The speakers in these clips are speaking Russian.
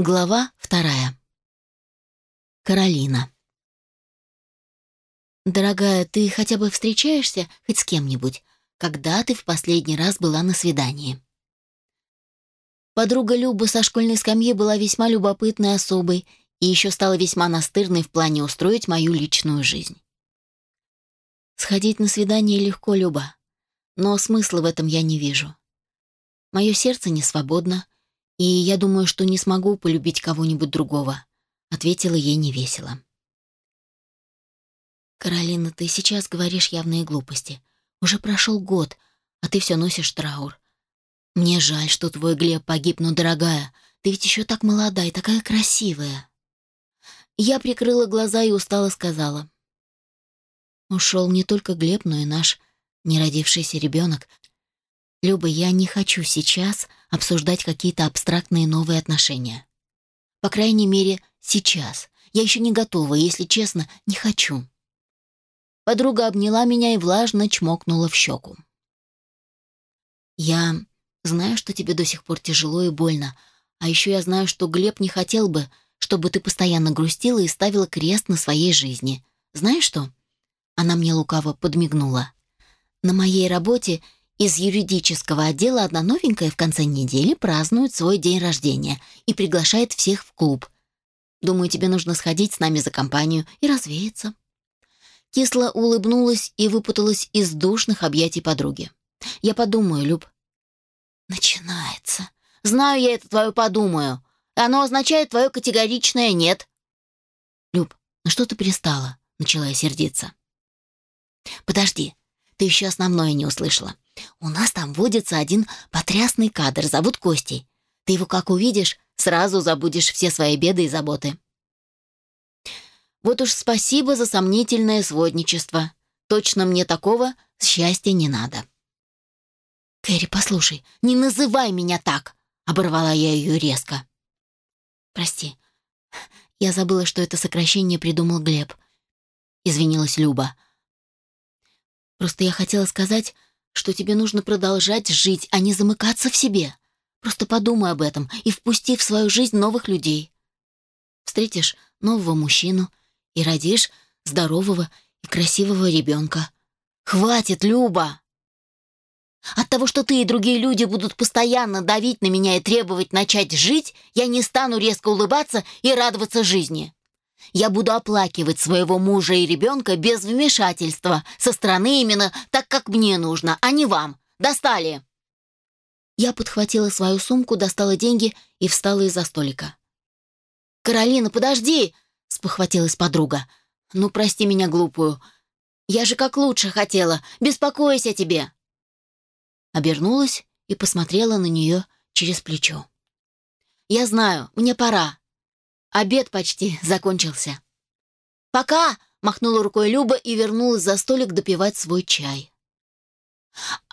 Глава вторая. Каролина. «Дорогая, ты хотя бы встречаешься хоть с кем-нибудь? Когда ты в последний раз была на свидании?» Подруга Люба со школьной скамьи была весьма любопытной особой и еще стала весьма настырной в плане устроить мою личную жизнь. Сходить на свидание легко, Люба, но смысла в этом я не вижу. Мое сердце не свободно, «И я думаю, что не смогу полюбить кого-нибудь другого», — ответила ей невесело. «Каролина, ты сейчас говоришь явные глупости. Уже прошел год, а ты все носишь траур. Мне жаль, что твой Глеб погиб, но, дорогая, ты ведь еще так молода и такая красивая». Я прикрыла глаза и устало сказала. Ушел не только Глеб, но и наш неродившийся ребенок, Люба, я не хочу сейчас обсуждать какие-то абстрактные новые отношения. По крайней мере, сейчас. Я еще не готова, если честно, не хочу. Подруга обняла меня и влажно чмокнула в щеку. Я знаю, что тебе до сих пор тяжело и больно, а еще я знаю, что Глеб не хотел бы, чтобы ты постоянно грустила и ставила крест на своей жизни. Знаешь что? Она мне лукаво подмигнула. На моей работе из юридического отдела одна новенькая в конце недели празднует свой день рождения и приглашает всех в клуб. Думаю, тебе нужно сходить с нами за компанию и развеяться». Кисло улыбнулась и выпуталась из душных объятий подруги. «Я подумаю, Люб». «Начинается. Знаю я это твое «подумаю». Оно означает твое категоричное «нет». «Люб, на что ты перестала?» — начала я сердиться. «Подожди, ты еще основное не услышала. У нас там водится один потрясный кадр, зовут Костей. Ты его как увидишь, сразу забудешь все свои беды и заботы. Вот уж спасибо за сомнительное сводничество. Точно мне такого счастья не надо. «Кэрри, послушай, не называй меня так!» — оборвала я ее резко. «Прости, я забыла, что это сокращение придумал Глеб», — извинилась Люба. «Просто я хотела сказать, что тебе нужно продолжать жить, а не замыкаться в себе. Просто подумай об этом и впусти в свою жизнь новых людей. Встретишь нового мужчину и родишь здорового и красивого ребенка. Хватит, Люба! От того, что ты и другие люди будут постоянно давить на меня и требовать начать жить, я не стану резко улыбаться и радоваться жизни. Я буду оплакивать своего мужа и ребенка без вмешательства со стороны именно так, как мне нужно, а не вам. Достали!» Я подхватила свою сумку, достала деньги и встала из-за столика. «Каролина, подожди!» — спохватилась подруга. «Ну, прости меня, глупую. Я же как лучше хотела. Беспокоюсь о тебе!» Обернулась и посмотрела на нее через плечо. «Я знаю, мне пора. Обед почти закончился. «Пока!» — махнула рукой Люба и вернулась за столик допивать свой чай.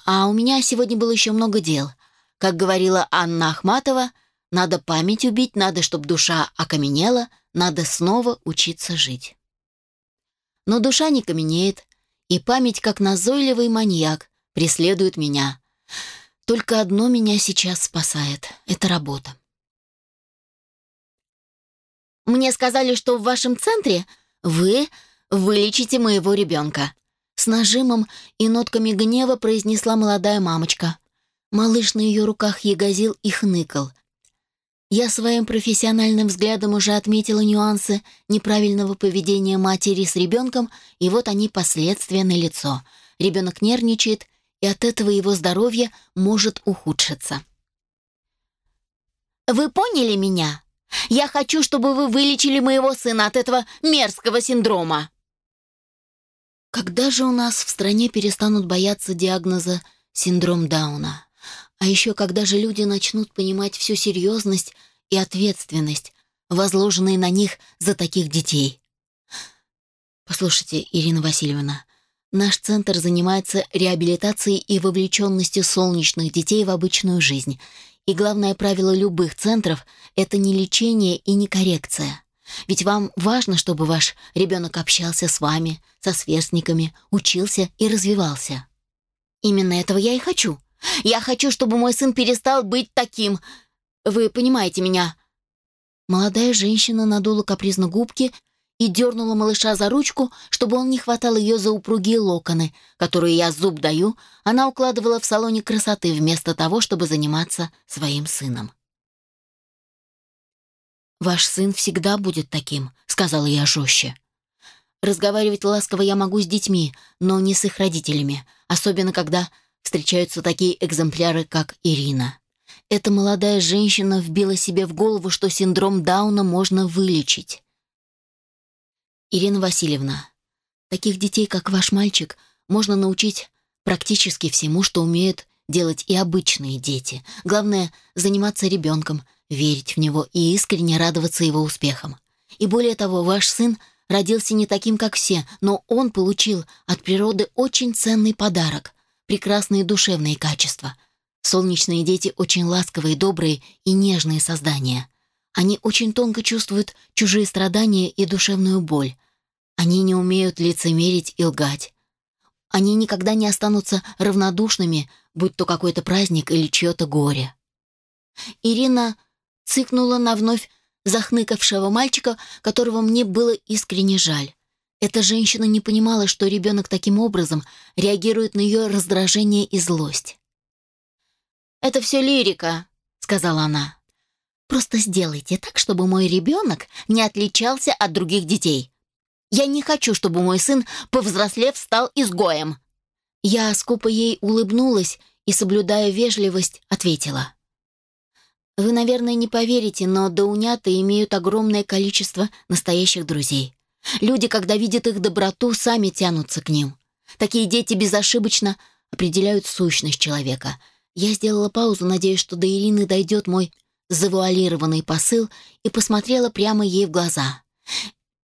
«А у меня сегодня было еще много дел. Как говорила Анна Ахматова, надо память убить, надо, чтобы душа окаменела, надо снова учиться жить». Но душа не каменеет, и память, как назойливый маньяк, преследует меня. Только одно меня сейчас спасает — это работа. Мне сказали, что в вашем центре вы вылечите моего ребенка». С нажимом и нотками гнева произнесла молодая мамочка. Малыш на ее руках ягозил и хныкал. Я своим профессиональным взглядом уже отметила нюансы неправильного поведения матери с ребенком, и вот они последствия на лицо. Ребенок нервничает, и от этого его здоровье может ухудшиться. «Вы поняли меня?» Я хочу, чтобы вы вылечили моего сына от этого мерзкого синдрома». Когда же у нас в стране перестанут бояться диагноза синдром Дауна? А еще когда же люди начнут понимать всю серьезность и ответственность, возложенные на них за таких детей? Послушайте, Ирина Васильевна, наш центр занимается реабилитацией и вовлеченностью солнечных детей в обычную жизнь и главное правило любых центров – это не лечение и не коррекция. Ведь вам важно, чтобы ваш ребенок общался с вами, со сверстниками, учился и развивался. Именно этого я и хочу. Я хочу, чтобы мой сын перестал быть таким. Вы понимаете меня? Молодая женщина надула капризно губки и дернула малыша за ручку, чтобы он не хватал ее за упругие локоны, которые я зуб даю, она укладывала в салоне красоты вместо того, чтобы заниматься своим сыном. «Ваш сын всегда будет таким», — сказала я жестче. Разговаривать ласково я могу с детьми, но не с их родителями, особенно когда встречаются такие экземпляры, как Ирина. Эта молодая женщина вбила себе в голову, что синдром Дауна можно вылечить. Ирина Васильевна, таких детей, как ваш мальчик, можно научить практически всему, что умеют делать и обычные дети. Главное — заниматься ребенком, верить в него и искренне радоваться его успехам. И более того, ваш сын родился не таким, как все, но он получил от природы очень ценный подарок — прекрасные душевные качества. Солнечные дети очень ласковые, добрые и нежные создания. Они очень тонко чувствуют чужие страдания и душевную боль. Они не умеют лицемерить и лгать. Они никогда не останутся равнодушными, будь то какой-то праздник или чье-то горе. Ирина цыкнула на вновь захныкавшего мальчика, которого мне было искренне жаль. Эта женщина не понимала, что ребенок таким образом реагирует на ее раздражение и злость. «Это все лирика», — сказала она. Просто сделайте так, чтобы мой ребенок не отличался от других детей. Я не хочу, чтобы мой сын, повзрослев, стал изгоем». Я скупо ей улыбнулась и, соблюдая вежливость, ответила. «Вы, наверное, не поверите, но даунята имеют огромное количество настоящих друзей. Люди, когда видят их доброту, сами тянутся к ним. Такие дети безошибочно определяют сущность человека. Я сделала паузу, надеясь, что до Ирины дойдет мой завуалированный посыл и посмотрела прямо ей в глаза.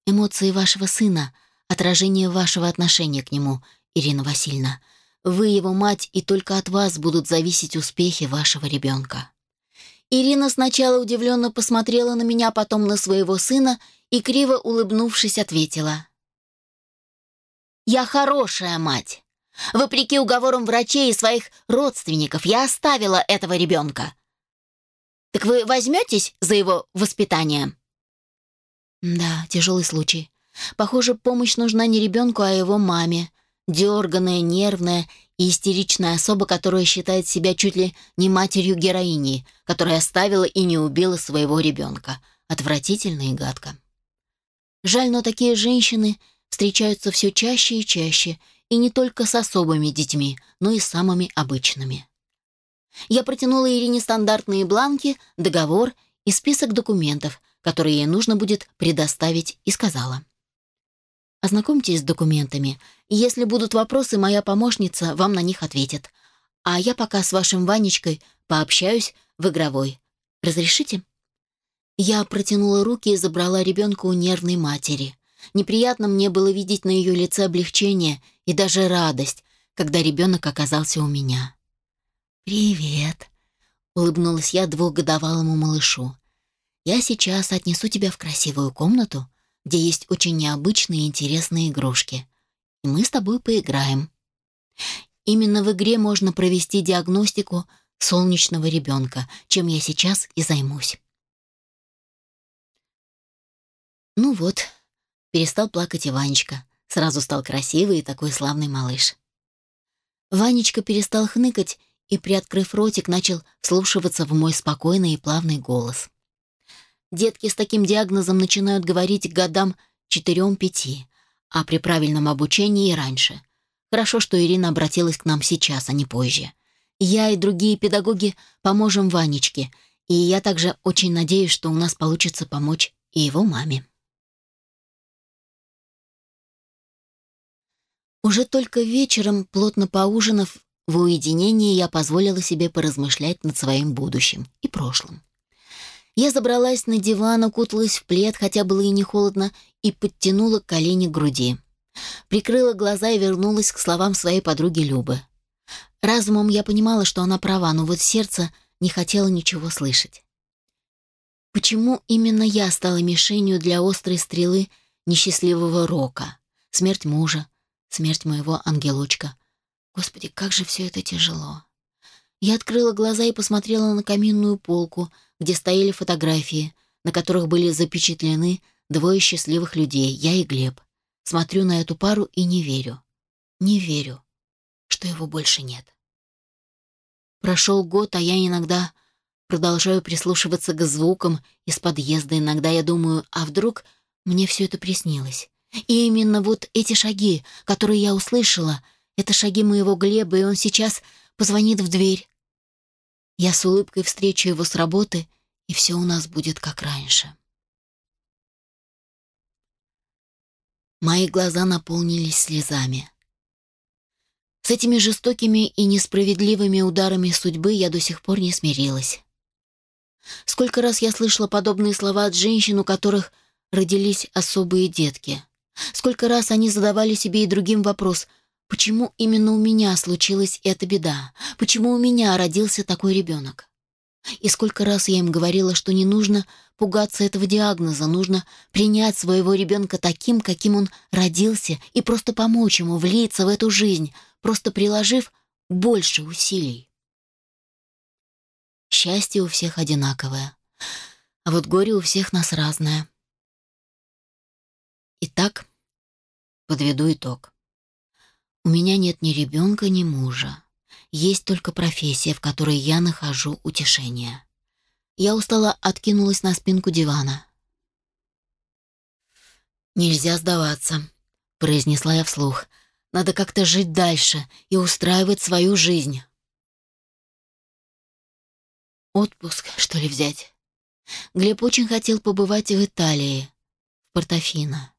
«Эмоции вашего сына, отражение вашего отношения к нему, Ирина Васильевна. Вы его мать, и только от вас будут зависеть успехи вашего ребенка». Ирина сначала удивленно посмотрела на меня, потом на своего сына и, криво улыбнувшись, ответила. «Я хорошая мать. Вопреки уговорам врачей и своих родственников, я оставила этого ребенка. Так вы возьметесь за его воспитание?» «Да, тяжелый случай. Похоже, помощь нужна не ребенку, а его маме. Дерганная, нервная и истеричная особа, которая считает себя чуть ли не матерью героини, которая оставила и не убила своего ребенка. Отвратительно и гадко. Жаль, но такие женщины встречаются все чаще и чаще, и не только с особыми детьми, но и самыми обычными. Я протянула Ирине стандартные бланки, договор и список документов, которые ей нужно будет предоставить, и сказала. «Ознакомьтесь с документами. Если будут вопросы, моя помощница вам на них ответит. А я пока с вашим Ванечкой пообщаюсь в игровой. Разрешите?» Я протянула руки и забрала ребенка у нервной матери. Неприятно мне было видеть на ее лице облегчение и даже радость, когда ребенок оказался у меня. «Привет», — улыбнулась я двухгодовалому малышу. «Я сейчас отнесу тебя в красивую комнату, где есть очень необычные и интересные игрушки, и мы с тобой поиграем. Именно в игре можно провести диагностику солнечного ребенка, чем я сейчас и займусь». Ну вот, перестал плакать Иванечка, сразу стал красивый и такой славный малыш. Ванечка перестал хныкать и, приоткрыв ротик, начал вслушиваться в мой спокойный и плавный голос. Детки с таким диагнозом начинают говорить годам четырем-пяти, а при правильном обучении и раньше. Хорошо, что Ирина обратилась к нам сейчас, а не позже. Я и другие педагоги поможем Ванечке, и я также очень надеюсь, что у нас получится помочь и его маме. Уже только вечером, плотно поужинав, в уединении я позволила себе поразмышлять над своим будущим и прошлым. Я забралась на диван, укуталась в плед, хотя было и не холодно, и подтянула колени к груди. Прикрыла глаза и вернулась к словам своей подруги Любы. Разумом я понимала, что она права, но вот сердце не хотело ничего слышать. Почему именно я стала мишенью для острой стрелы несчастливого рока? Смерть мужа, смерть моего ангелочка, Господи, как же все это тяжело. Я открыла глаза и посмотрела на каминную полку, где стояли фотографии. на которых были запечатлены двое счастливых людей, я и Глеб. Смотрю на эту пару и не верю. Не верю, что его больше нет. Прошел год, а я иногда продолжаю прислушиваться к звукам из подъезда. Иногда я думаю, а вдруг мне все это приснилось? И именно вот эти шаги, которые я услышала, это шаги моего Глеба, и он сейчас позвонит в дверь. Я с улыбкой встречу его с работы, и все у нас будет как раньше. Мои глаза наполнились слезами. С этими жестокими и несправедливыми ударами судьбы я до сих пор не смирилась. Сколько раз я слышала подобные слова от женщин, у которых родились особые детки. Сколько раз они задавали себе и другим вопрос, почему именно у меня случилась эта беда, почему у меня родился такой ребенок. И сколько раз я им говорила, что не нужно пугаться этого диагноза, нужно принять своего ребенка таким, каким он родился, и просто помочь ему влиться в эту жизнь, просто приложив больше усилий. Счастье у всех одинаковое, а вот горе у всех нас разное. Итак, подведу итог. У меня нет ни ребенка, ни мужа. Есть только профессия, в которой я нахожу утешение. Я устало откинулась на спинку дивана. «Нельзя сдаваться», — произнесла я вслух. «Надо как-то жить дальше и устраивать свою жизнь». Отпуск, что ли, взять? Глеб очень хотел побывать в Италии, в Портофино.